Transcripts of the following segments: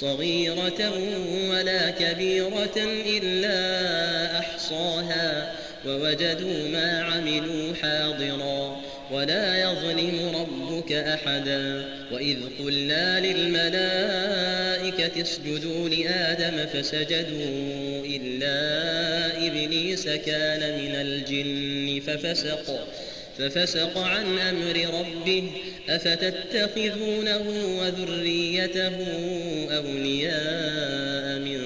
صغيرة ولا كبيرة إلا أحصاها ووجدوا ما عملوا حاضرا ولا يظلم ربك أحدا. وإذ قلنا للملائكة اسجدوا لآدم فسجدوا إلا إبليس كان من الجن ففسق. ففسق عن أمر ربه أفتتخذونه وذريته أولياء من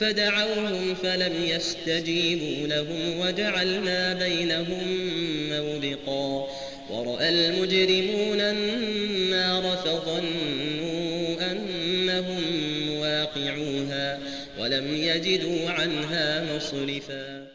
فدعوهم فلم يستجيبوا لهم وجعلنا بينهم موبقا. ورأى المجرمون النار فظنوا أنهم مواقعوها ولم يجدوا عنها مصرفا.